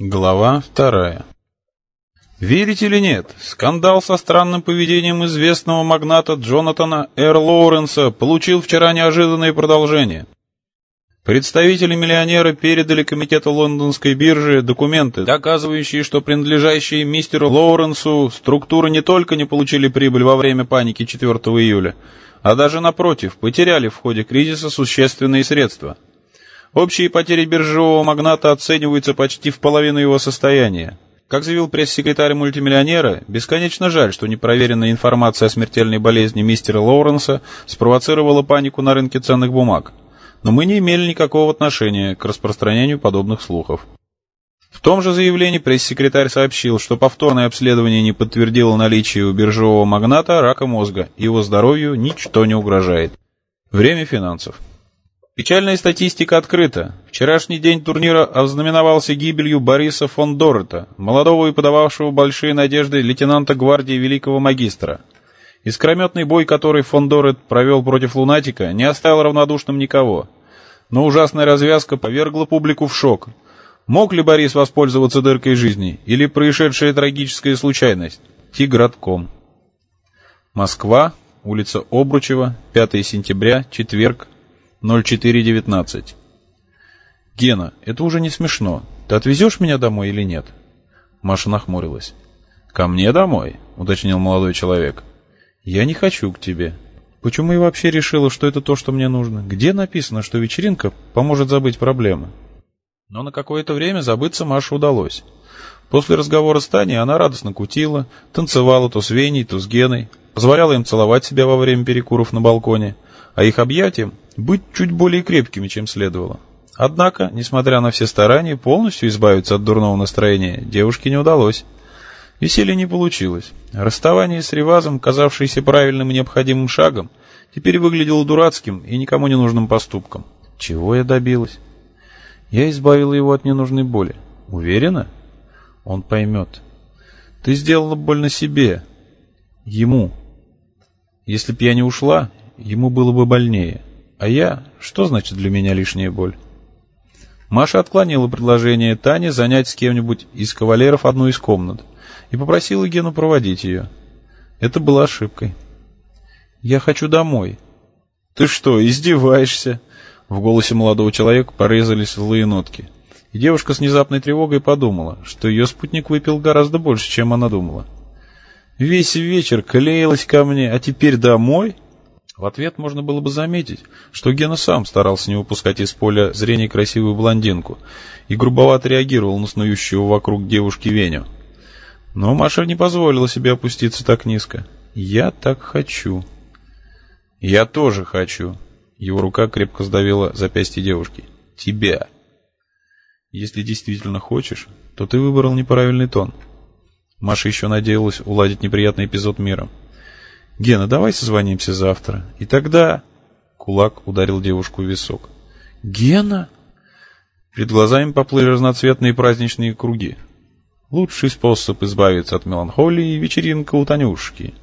Глава вторая. Верите или нет, скандал со странным поведением известного магната Джонатана Р. Лоуренса получил вчера неожиданное продолжение. Представители миллионера передали комитету лондонской биржи документы, доказывающие, что принадлежащие мистеру Лоуренсу структуры не только не получили прибыль во время паники 4 июля, а даже напротив, потеряли в ходе кризиса существенные средства – Общие потери биржевого магната оцениваются почти в половину его состояния. Как заявил пресс-секретарь мультимиллионера, бесконечно жаль, что непроверенная информация о смертельной болезни мистера Лоуренса спровоцировала панику на рынке ценных бумаг. Но мы не имели никакого отношения к распространению подобных слухов. В том же заявлении пресс-секретарь сообщил, что повторное обследование не подтвердило наличие у биржевого магната рака мозга, и его здоровью ничто не угрожает. Время финансов. Печальная статистика открыта. Вчерашний день турнира ознаменовался гибелью Бориса фон Доррета, молодого и подававшего большие надежды лейтенанта гвардии великого магистра. Искрометный бой, который фон Доррет провел против лунатика, не оставил равнодушным никого. Но ужасная развязка повергла публику в шок. Мог ли Борис воспользоваться дыркой жизни, или происшедшая трагическая случайность? Тигратком. Москва, улица Обручева, 5 сентября, четверг, 0419. «Гена, это уже не смешно. Ты отвезешь меня домой или нет?» Маша нахмурилась. «Ко мне домой?» — уточнил молодой человек. «Я не хочу к тебе. Почему я вообще решила, что это то, что мне нужно? Где написано, что вечеринка поможет забыть проблемы?» Но на какое-то время забыться Маше удалось. После разговора с Таней она радостно кутила, танцевала то с Веней, то с Геной, позволяла им целовать себя во время перекуров на балконе, а их объятиям быть чуть более крепкими, чем следовало. Однако, несмотря на все старания, полностью избавиться от дурного настроения девушке не удалось. Веселья не получилось. Расставание с Ревазом, казавшееся правильным и необходимым шагом, теперь выглядело дурацким и никому не нужным поступком. Чего я добилась? Я избавила его от ненужной боли. Уверена? Он поймет. Ты сделала больно себе. Ему. Если б я не ушла, ему было бы больнее. А я? Что значит для меня лишняя боль? Маша отклонила предложение Тани занять с кем-нибудь из кавалеров одну из комнат и попросила Гену проводить ее. Это была ошибкой. «Я хочу домой». «Ты что, издеваешься?» В голосе молодого человека порезались злые нотки. И девушка с внезапной тревогой подумала, что ее спутник выпил гораздо больше, чем она думала. «Весь вечер клеилась ко мне, а теперь домой?» В ответ можно было бы заметить, что Гена сам старался не выпускать из поля зрения красивую блондинку и грубовато реагировал на снующего вокруг девушки Веню. Но Маша не позволила себе опуститься так низко. «Я так хочу». «Я тоже хочу». Его рука крепко сдавила запястье девушки. «Тебя». «Если действительно хочешь, то ты выбрал неправильный тон». Маша еще надеялась уладить неприятный эпизод миром. «Гена, давай созвонимся завтра. И тогда...» Кулак ударил девушку в висок. «Гена?» Перед глазами поплыли разноцветные праздничные круги. Лучший способ избавиться от меланхолии — вечеринка у Танюшки.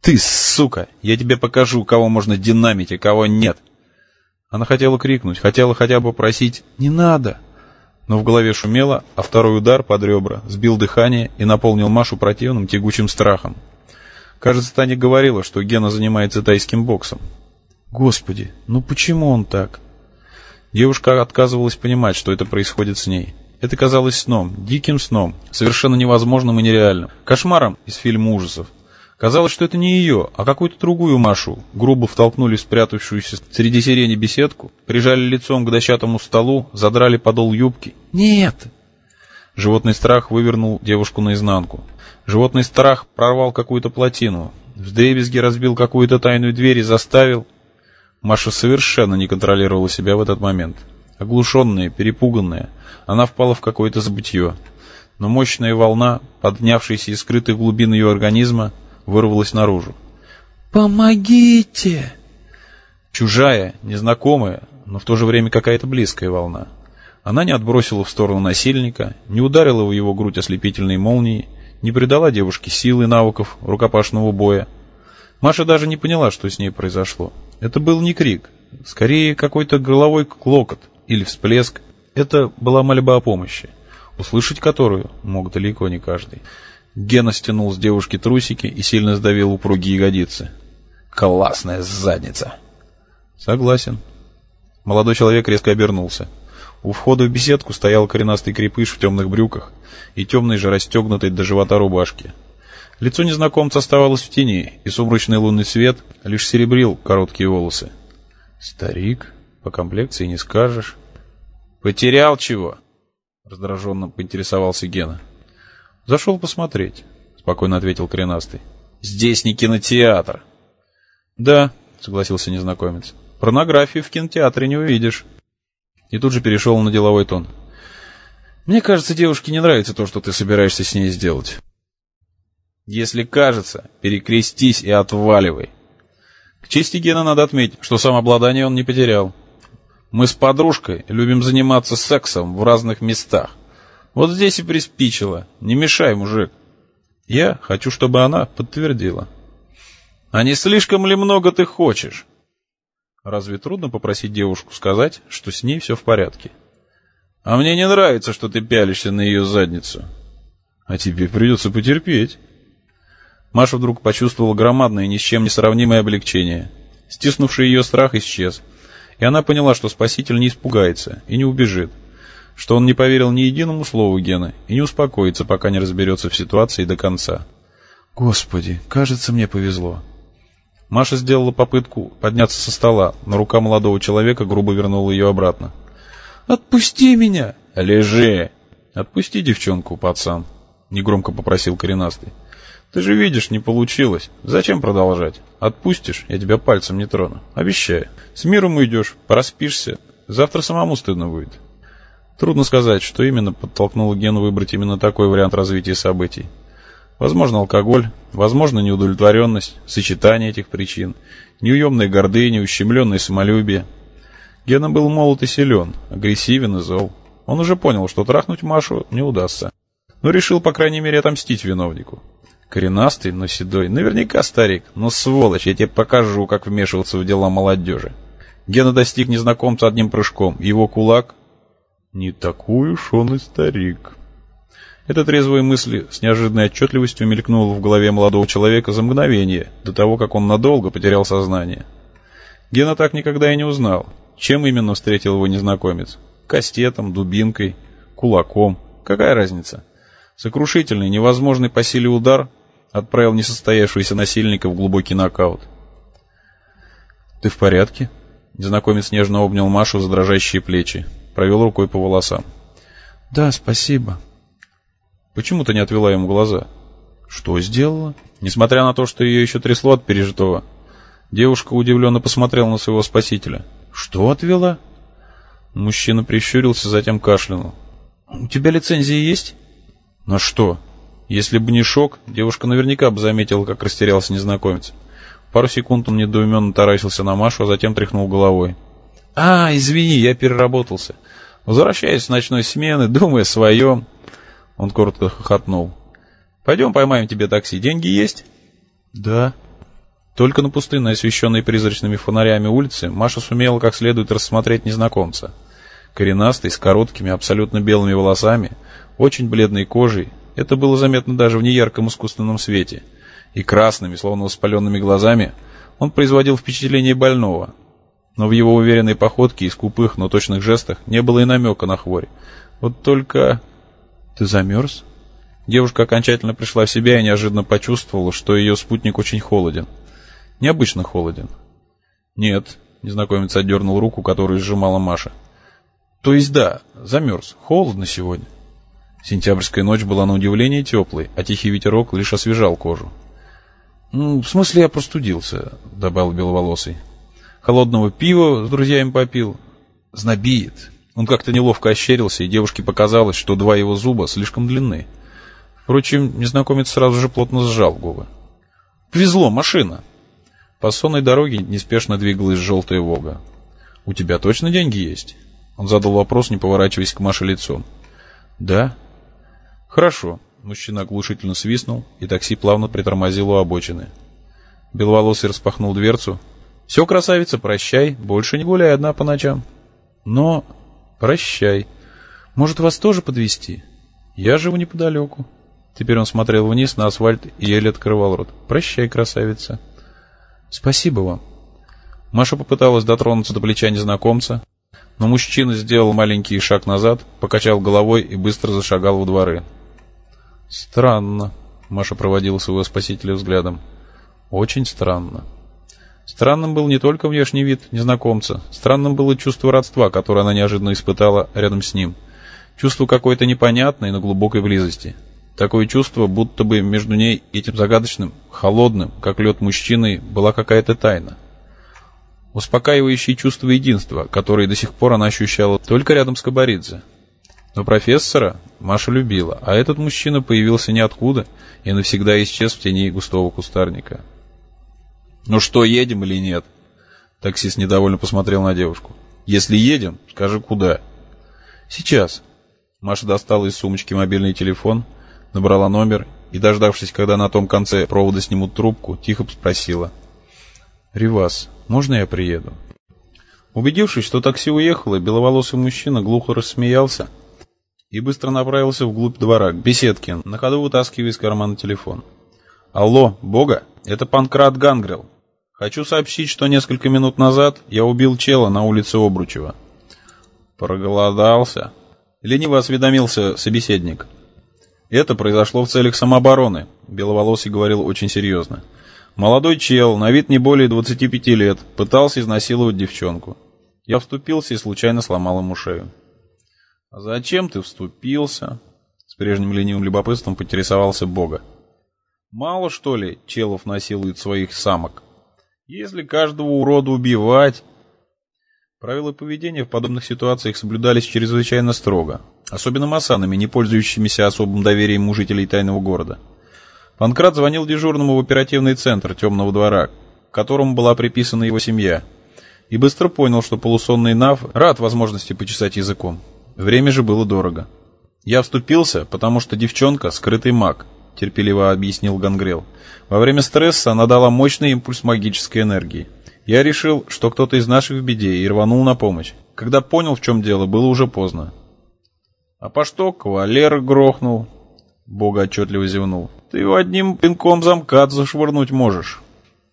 «Ты, сука! Я тебе покажу, кого можно динамить, а кого нет!» Она хотела крикнуть, хотела хотя бы просить «Не надо!» Но в голове шумело, а второй удар под ребра сбил дыхание и наполнил Машу противным тягучим страхом. Кажется, Таня говорила, что Гена занимается тайским боксом. Господи, ну почему он так? Девушка отказывалась понимать, что это происходит с ней. Это казалось сном, диким сном, совершенно невозможным и нереальным, кошмаром из фильма ужасов. Казалось, что это не ее, а какую-то другую Машу. Грубо втолкнули в спрятавшуюся среди сирени беседку, прижали лицом к дощатому столу, задрали подол юбки. «Нет!» Животный страх вывернул девушку наизнанку. Животный страх прорвал какую-то плотину, вдребезги разбил какую-то тайную дверь и заставил... Маша совершенно не контролировала себя в этот момент. Оглушенная, перепуганная, она впала в какое-то забытье. Но мощная волна, поднявшаяся из скрытых глубин ее организма, вырвалась наружу. «Помогите!» Чужая, незнакомая, но в то же время какая-то близкая волна. Она не отбросила в сторону насильника, не ударила в его грудь ослепительной молнией, не придала девушке силы навыков рукопашного боя. Маша даже не поняла, что с ней произошло. Это был не крик, скорее какой-то горловой клокот или всплеск. Это была мольба о помощи. услышать которую мог далеко не каждый. Гена стянул с девушки трусики и сильно сдавил упругие ягодицы. «Классная задница!» «Согласен». Молодой человек резко обернулся. У входа в беседку стоял коренастый крепыш в темных брюках и темной же расстегнутой до живота рубашки. Лицо незнакомца оставалось в тени, и сумрачный лунный свет лишь серебрил короткие волосы. «Старик, по комплекции не скажешь». «Потерял чего?» — раздраженно поинтересовался Гена. «Зашел посмотреть», — спокойно ответил коренастый. «Здесь не кинотеатр». «Да», — согласился незнакомец. «Порнографию в кинотеатре не увидишь». И тут же перешел на деловой тон. «Мне кажется, девушке не нравится то, что ты собираешься с ней сделать». «Если кажется, перекрестись и отваливай». К чести Гена надо отметить, что самообладание он не потерял. Мы с подружкой любим заниматься сексом в разных местах. Вот здесь и приспичило. Не мешай, мужик. Я хочу, чтобы она подтвердила. А не слишком ли много ты хочешь? Разве трудно попросить девушку сказать, что с ней все в порядке? А мне не нравится, что ты пялишься на ее задницу. А тебе придется потерпеть. Маша вдруг почувствовала громадное, ни с чем не сравнимое облегчение. Стиснувший ее страх исчез, и она поняла, что спаситель не испугается и не убежит что он не поверил ни единому слову Гены и не успокоится, пока не разберется в ситуации до конца. «Господи, кажется, мне повезло». Маша сделала попытку подняться со стола, но рука молодого человека грубо вернула ее обратно. «Отпусти меня!» «Лежи!» «Отпусти девчонку, пацан», — негромко попросил коренастый. «Ты же видишь, не получилось. Зачем продолжать? Отпустишь, я тебя пальцем не трону. Обещаю. С миром уйдешь, проспишься. Завтра самому стыдно будет». Трудно сказать, что именно подтолкнуло Гену выбрать именно такой вариант развития событий. Возможно, алкоголь, возможно, неудовлетворенность, сочетание этих причин, неуемная гордыня, ущемленное самолюбие. Гена был молод и силен, агрессивен и зол. Он уже понял, что трахнуть Машу не удастся. Но решил, по крайней мере, отомстить виновнику. Коренастый, но седой, наверняка старик, но сволочь, я тебе покажу, как вмешиваться в дела молодежи. Гена достиг незнакомца одним прыжком, его кулак не такой уж он и старик. Эта трезвая мысль с неожиданной отчетливостью мелькнула в голове молодого человека за мгновение, до того, как он надолго потерял сознание. Гена так никогда и не узнал, чем именно встретил его незнакомец. Кастетом, дубинкой, кулаком. Какая разница? Сокрушительный, невозможный по силе удар отправил несостоявшегося насильника в глубокий нокаут. «Ты в порядке?» Незнакомец нежно обнял Машу за дрожащие плечи провел рукой по волосам. «Да, спасибо». Почему ты не отвела ему глаза? Что сделала? Несмотря на то, что ее еще трясло от пережитого, девушка удивленно посмотрела на своего спасителя. Что отвела? Мужчина прищурился, затем кашлянул. «У тебя лицензия есть?» «На что?» Если бы не шок, девушка наверняка бы заметила, как растерялся незнакомец. Пару секунд он недоуменно таращился на Машу, а затем тряхнул головой. «А, извини, я переработался. Возвращаюсь с ночной смены, думаю о своем». Он коротко хохотнул. «Пойдем поймаем тебе такси. Деньги есть?» «Да». Только на пустынной, освещенной призрачными фонарями улице, Маша сумела как следует рассмотреть незнакомца. Коренастый, с короткими, абсолютно белыми волосами, очень бледной кожей, это было заметно даже в неярком искусственном свете, и красными, словно воспаленными глазами, он производил впечатление больного, но в его уверенной походке и скупых, но точных жестах не было и намека на хворь. Вот только... Ты замерз? Девушка окончательно пришла в себя и неожиданно почувствовала, что ее спутник очень холоден. Необычно холоден. Нет, незнакомец отдернул руку, которую сжимала Маша. То есть да, замерз. Холодно сегодня. Сентябрьская ночь была на удивление теплой, а тихий ветерок лишь освежал кожу. «Ну, в смысле я простудился», — добавил беловолосый холодного пива с друзьями попил. Знобит. Он как-то неловко ощерился, и девушке показалось, что два его зуба слишком длинны. Впрочем, незнакомец сразу же плотно сжал губы. «Повезло, машина!» По сонной дороге неспешно двигалась желтая «Волга». «У тебя точно деньги есть?» Он задал вопрос, не поворачиваясь к Маше лицом. «Да». «Хорошо». Мужчина оглушительно свистнул, и такси плавно притормозило у обочины. Беловолосый распахнул дверцу, все, красавица, прощай, больше не гуляй одна по ночам. Но прощай. Может, вас тоже подвести? Я живу неподалеку. Теперь он смотрел вниз на асфальт и еле открывал рот. Прощай, красавица. Спасибо вам. Маша попыталась дотронуться до плеча незнакомца, но мужчина сделал маленький шаг назад, покачал головой и быстро зашагал во дворы. Странно. Маша проводила своего спасителя взглядом. Очень странно. Странным был не только внешний вид незнакомца, странным было чувство родства, которое она неожиданно испытала рядом с ним. Чувство какой-то непонятной, но глубокой близости. Такое чувство, будто бы между ней и этим загадочным, холодным, как лед мужчиной, была какая-то тайна. Успокаивающее чувство единства, которое до сих пор она ощущала только рядом с Кабаридзе. Но профессора Маша любила, а этот мужчина появился ниоткуда и навсегда исчез в тени густого кустарника. «Ну что, едем или нет?» Таксист недовольно посмотрел на девушку. «Если едем, скажи, куда?» «Сейчас». Маша достала из сумочки мобильный телефон, набрала номер и, дождавшись, когда на том конце провода снимут трубку, тихо спросила. «Ривас, можно я приеду?» Убедившись, что такси уехало, беловолосый мужчина глухо рассмеялся и быстро направился вглубь двора, к беседке, на ходу вытаскивая из кармана телефон. «Алло, Бога, это Панкрат Гангрел. Хочу сообщить, что несколько минут назад я убил чела на улице Обручева. Проголодался. Лениво осведомился собеседник. Это произошло в целях самообороны, Беловолосый говорил очень серьезно. Молодой чел, на вид не более 25 лет, пытался изнасиловать девчонку. Я вступился и случайно сломал ему шею. «А зачем ты вступился?» С прежним ленивым любопытством поинтересовался Бога. «Мало, что ли, челов насилует своих самок?» Если каждого урода убивать... Правила поведения в подобных ситуациях соблюдались чрезвычайно строго, особенно масанами, не пользующимися особым доверием у жителей тайного города. Панкрат звонил дежурному в оперативный центр темного двора, к которому была приписана его семья, и быстро понял, что полусонный Нав рад возможности почесать языком. Время же было дорого. Я вступился, потому что девчонка — скрытый маг, терпеливо объяснил Гангрел. Во время стресса она дала мощный импульс магической энергии. Я решил, что кто-то из наших в беде, и рванул на помощь. Когда понял, в чем дело, было уже поздно. А по что кавалер грохнул? Бога отчетливо зевнул. Ты его одним пинком замка зашвырнуть можешь.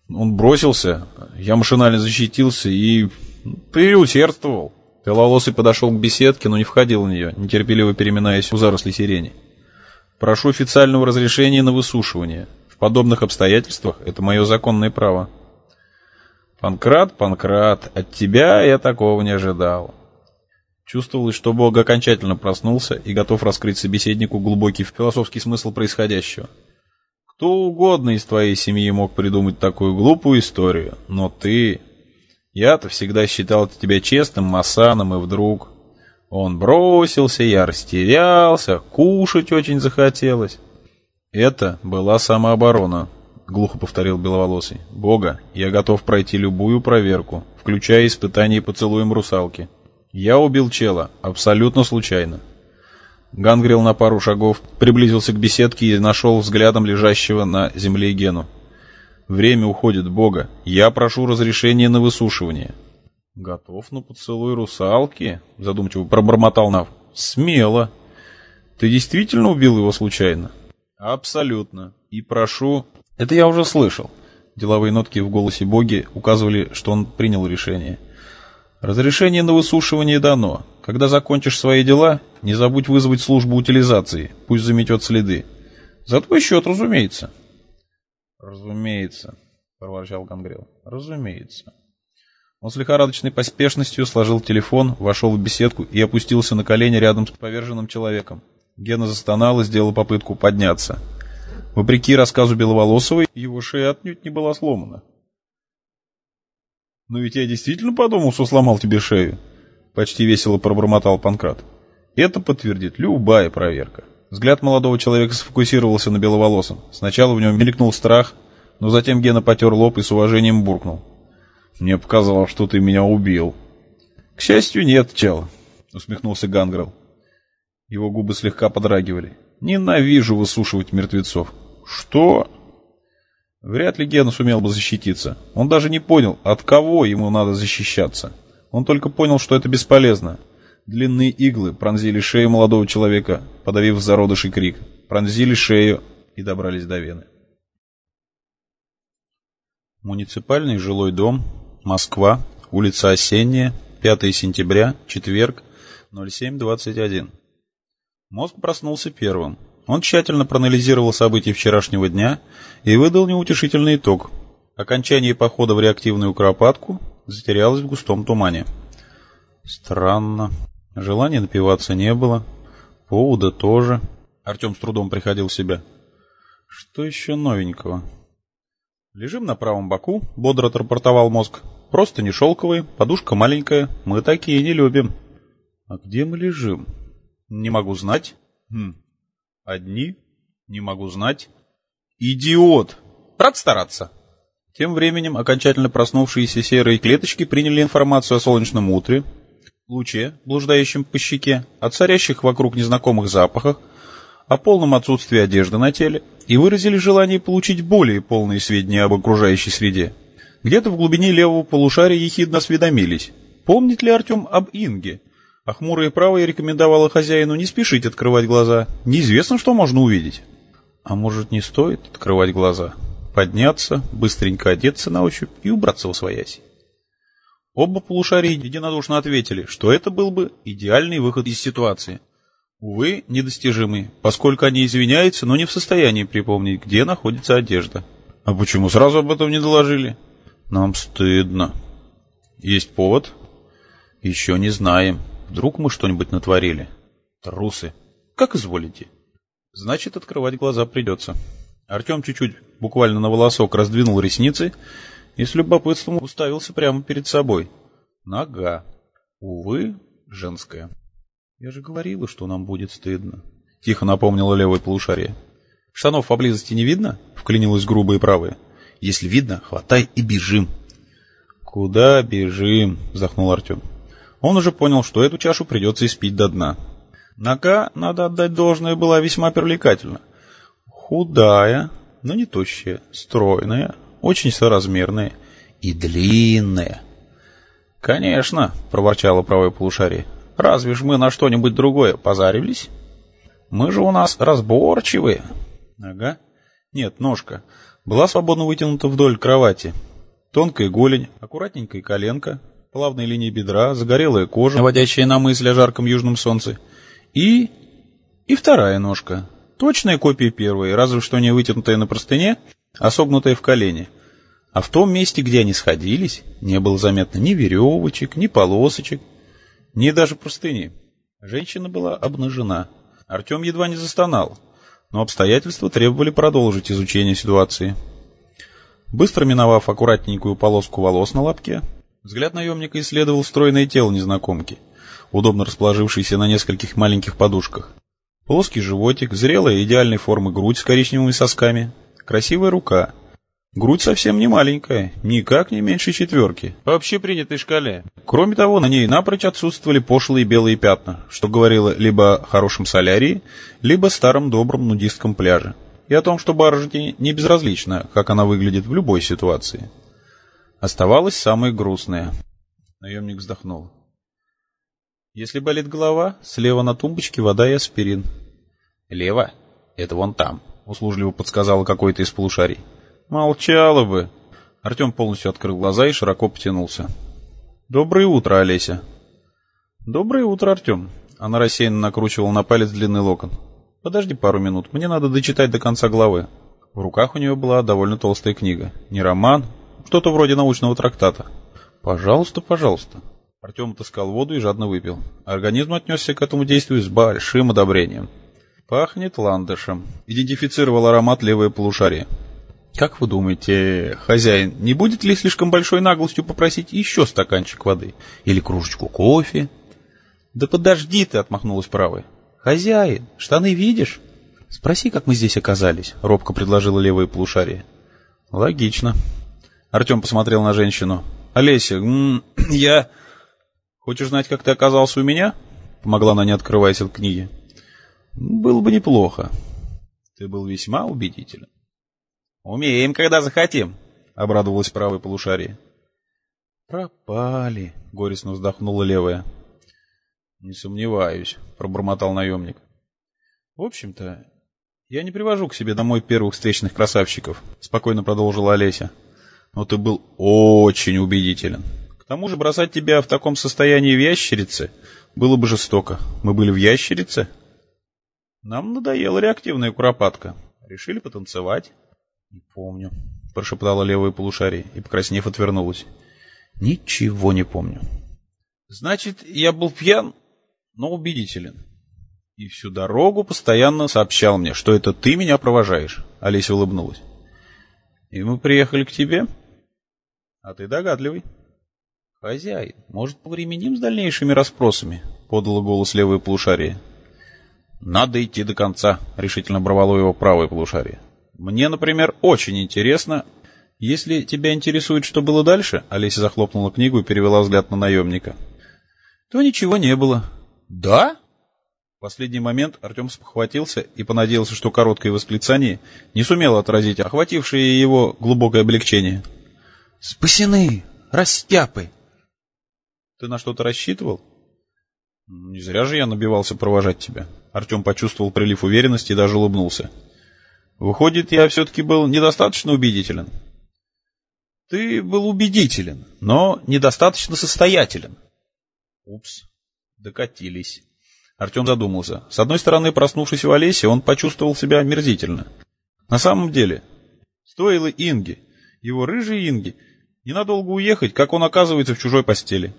Он бросился, я машинально защитился и переусердствовал. Беловолосый подошел к беседке, но не входил в нее, нетерпеливо переминаясь у заросли сирени. Прошу официального разрешения на высушивание. В подобных обстоятельствах это мое законное право. Панкрат, Панкрат, от тебя я такого не ожидал. Чувствовалось, что Бог окончательно проснулся и готов раскрыть собеседнику глубокий философский смысл происходящего. Кто угодно из твоей семьи мог придумать такую глупую историю, но ты... Я-то всегда считал тебя честным масаном, и вдруг... Он бросился, я растерялся, кушать очень захотелось. Это была самооборона, глухо повторил Беловолосый. Бога, я готов пройти любую проверку, включая испытание поцелуем русалки. Я убил чела, абсолютно случайно. Гангрил на пару шагов приблизился к беседке и нашел взглядом лежащего на земле Гену. Время уходит, Бога. Я прошу разрешения на высушивание. «Готов на поцелуй русалки?» — задумчиво пробормотал Нав. «Смело. Ты действительно убил его случайно?» «Абсолютно. И прошу...» «Это я уже слышал». Деловые нотки в голосе боги указывали, что он принял решение. «Разрешение на высушивание дано. Когда закончишь свои дела, не забудь вызвать службу утилизации. Пусть заметет следы. За твой счет, разумеется». «Разумеется», — проворчал Гангрел. «Разумеется». Он с лихорадочной поспешностью сложил телефон, вошел в беседку и опустился на колени рядом с поверженным человеком. Гена застонал и сделал попытку подняться. Вопреки рассказу Беловолосовой, его шея отнюдь не была сломана. «Но ведь я действительно подумал, что сломал тебе шею», — почти весело пробормотал Панкрат. «Это подтвердит любая проверка». Взгляд молодого человека сфокусировался на Беловолосом. Сначала в нем мелькнул страх, но затем Гена потер лоб и с уважением буркнул. Мне показалось, что ты меня убил. К счастью, нет, чел, усмехнулся Гангрел. Его губы слегка подрагивали. Ненавижу высушивать мертвецов. Что? Вряд ли Ген сумел бы защититься. Он даже не понял, от кого ему надо защищаться. Он только понял, что это бесполезно. Длинные иглы пронзили шею молодого человека, подавив зародыший крик. Пронзили шею и добрались до вены. Муниципальный жилой дом, Москва, улица Осенняя, 5 сентября, четверг, 07.21. Мозг проснулся первым. Он тщательно проанализировал события вчерашнего дня и выдал неутешительный итог. Окончание похода в реактивную куропатку затерялось в густом тумане. Странно. Желания напиваться не было. Повода тоже. Артем с трудом приходил в себя. Что еще новенького? Лежим на правом боку, бодро отрапортовал мозг. Просто не шелковые, подушка маленькая. Мы такие не любим. А где мы лежим? Не могу знать. Хм. Одни? Не могу знать. Идиот! Рад стараться. Тем временем окончательно проснувшиеся серые клеточки приняли информацию о солнечном утре, луче, блуждающем по щеке, о царящих вокруг незнакомых запахах, о полном отсутствии одежды на теле и выразили желание получить более полные сведения об окружающей среде. Где-то в глубине левого полушария ехидно осведомились, помнит ли Артем об Инге, а хмурая правая рекомендовала хозяину не спешить открывать глаза, неизвестно, что можно увидеть. А может, не стоит открывать глаза? Подняться, быстренько одеться на ощупь и убраться в своясь. Оба полушария единодушно ответили, что это был бы идеальный выход из ситуации – Увы, недостижимый, поскольку они извиняются, но не в состоянии припомнить, где находится одежда. А почему сразу об этом не доложили? Нам стыдно. Есть повод? Еще не знаем. Вдруг мы что-нибудь натворили? Трусы. Как изволите. Значит, открывать глаза придется. Артем чуть-чуть, буквально на волосок, раздвинул ресницы и с любопытством уставился прямо перед собой. Нога. Увы, женская. «Я же говорила, что нам будет стыдно», — тихо напомнила левое полушарие. «Штанов поблизости не видно?» — вклинилась грубая правая. «Если видно, хватай и бежим». «Куда бежим?» — вздохнул Артем. Он уже понял, что эту чашу придется испить до дна. Нога, надо отдать должное, была весьма привлекательна. Худая, но не тощая, стройная, очень соразмерная и длинная. «Конечно», — проворчало правое полушарие, Разве ж мы на что-нибудь другое позарились? Мы же у нас разборчивые. Ага. Нет, ножка. Была свободно вытянута вдоль кровати. Тонкая голень, аккуратненькая коленка, плавные линии бедра, загорелая кожа, наводящая на мысль о жарком южном солнце. И... и вторая ножка. Точная копия первой, разве что не вытянутая на простыне, а согнутая в колене. А в том месте, где они сходились, не было заметно ни веревочек, ни полосочек, ни даже простыни. Женщина была обнажена. Артем едва не застонал, но обстоятельства требовали продолжить изучение ситуации. Быстро миновав аккуратненькую полоску волос на лапке, взгляд наемника исследовал стройное тело незнакомки, удобно расположившееся на нескольких маленьких подушках. Плоский животик, зрелая идеальной формы грудь с коричневыми сосками, красивая рука — Грудь совсем не маленькая, никак не меньше четверки, по общепринятой шкале. Кроме того, на ней напрочь отсутствовали пошлые белые пятна, что говорило либо о хорошем солярии, либо старом добром нудистском пляже. И о том, что баржете не безразлично, как она выглядит в любой ситуации. Оставалось самое грустное. Наемник вздохнул. Если болит голова, слева на тумбочке вода и аспирин. Лево? Это вон там, услужливо подсказала какой-то из полушарий. Молчала бы. Артем полностью открыл глаза и широко потянулся. Доброе утро, Олеся. Доброе утро, Артем. Она рассеянно накручивала на палец длинный локон. Подожди пару минут, мне надо дочитать до конца главы. В руках у нее была довольно толстая книга. Не роман, что-то вроде научного трактата. Пожалуйста, пожалуйста. Артем отыскал воду и жадно выпил. Организм отнесся к этому действию с большим одобрением. Пахнет ландышем. Идентифицировал аромат левое полушарие. Как вы думаете, хозяин, не будет ли слишком большой наглостью попросить еще стаканчик воды? Или кружечку кофе? Да подожди ты, отмахнулась правая. Хозяин, штаны видишь? Спроси, как мы здесь оказались, робко предложила левая полушарие. Логично. Артем посмотрел на женщину. Олеся, я... Хочешь знать, как ты оказался у меня? Помогла она, не открываясь от книги. Было бы неплохо. Ты был весьма убедителен. «Умеем, когда захотим», — обрадовалась правая полушарие. «Пропали», — горестно вздохнула левая. Не сомневаюсь, пробормотал наемник. В общем-то, я не привожу к себе домой первых встречных красавчиков, спокойно продолжила Олеся. Но ты был очень убедителен. К тому же бросать тебя в таком состоянии в ящерице было бы жестоко. Мы были в ящерице? Нам надоела реактивная куропатка. Решили потанцевать. Не помню, прошептала левое полушарие и, покраснев, отвернулась. Ничего не помню. Значит, я был пьян, но убедителен. И всю дорогу постоянно сообщал мне, что это ты меня провожаешь. Олеся улыбнулась. И мы приехали к тебе? А ты догадливый. «Хозяин, может, повременим с дальнейшими расспросами?» — подало голос левое полушарие. «Надо идти до конца», — решительно оборвало его правое полушарие. «Мне, например, очень интересно...» «Если тебя интересует, что было дальше...» — Олеся захлопнула книгу и перевела взгляд на наемника. «То ничего не было». «Да?» В последний момент Артем спохватился и понадеялся, что короткое восклицание не сумело отразить охватившее его глубокое облегчение. «Спасены! Растяпы!» Ты на что-то рассчитывал? Не зря же я набивался провожать тебя. Артем почувствовал прилив уверенности и даже улыбнулся. Выходит, я все-таки был недостаточно убедителен. Ты был убедителен, но недостаточно состоятелен. Упс, докатились. Артем задумался. С одной стороны, проснувшись в Олесе, он почувствовал себя омерзительно. На самом деле, стоило Инге, его рыжей Инге, ненадолго уехать, как он оказывается в чужой постели.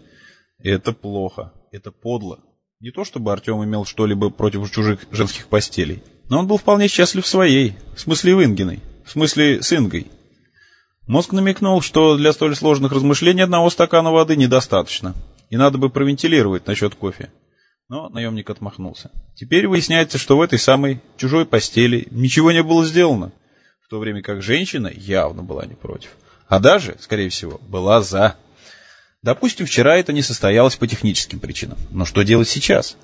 Это плохо, это подло. Не то чтобы Артем имел что-либо против чужих женских постелей, но он был вполне счастлив своей, в смысле в Ингиной, в смысле с Ингой. Мозг намекнул, что для столь сложных размышлений одного стакана воды недостаточно, и надо бы провентилировать насчет кофе. Но наемник отмахнулся. Теперь выясняется, что в этой самой чужой постели ничего не было сделано, в то время как женщина явно была не против. А даже, скорее всего, была за. Допустим, вчера это не состоялось по техническим причинам. Но что делать сейчас?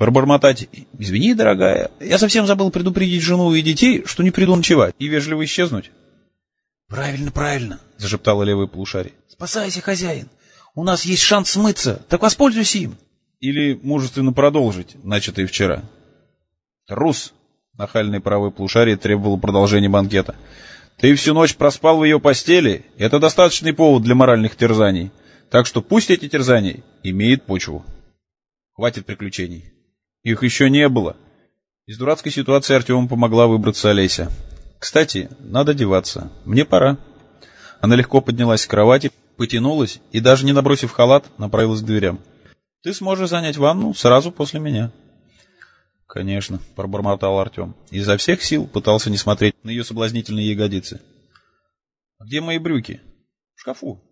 Пробормотать «Извини, дорогая, я совсем забыл предупредить жену и детей, что не приду ночевать» и вежливо исчезнуть? «Правильно, правильно», — зашептала левая полушарие. «Спасайся, хозяин. У нас есть шанс смыться, так воспользуйся им». Или мужественно продолжить, начатое вчера. «Трус!» — нахальное правое полушарие требовало продолжения банкета. «Ты всю ночь проспал в ее постели, это достаточный повод для моральных терзаний. Так что пусть эти терзания имеют почву. Хватит приключений. Их еще не было. Из дурацкой ситуации Артему помогла выбраться Олеся. Кстати, надо деваться. Мне пора. Она легко поднялась с кровати, потянулась и, даже не набросив халат, направилась к дверям. Ты сможешь занять ванну сразу после меня. Конечно, пробормотал Артем. Изо всех сил пытался не смотреть на ее соблазнительные ягодицы. «А где мои брюки? В шкафу.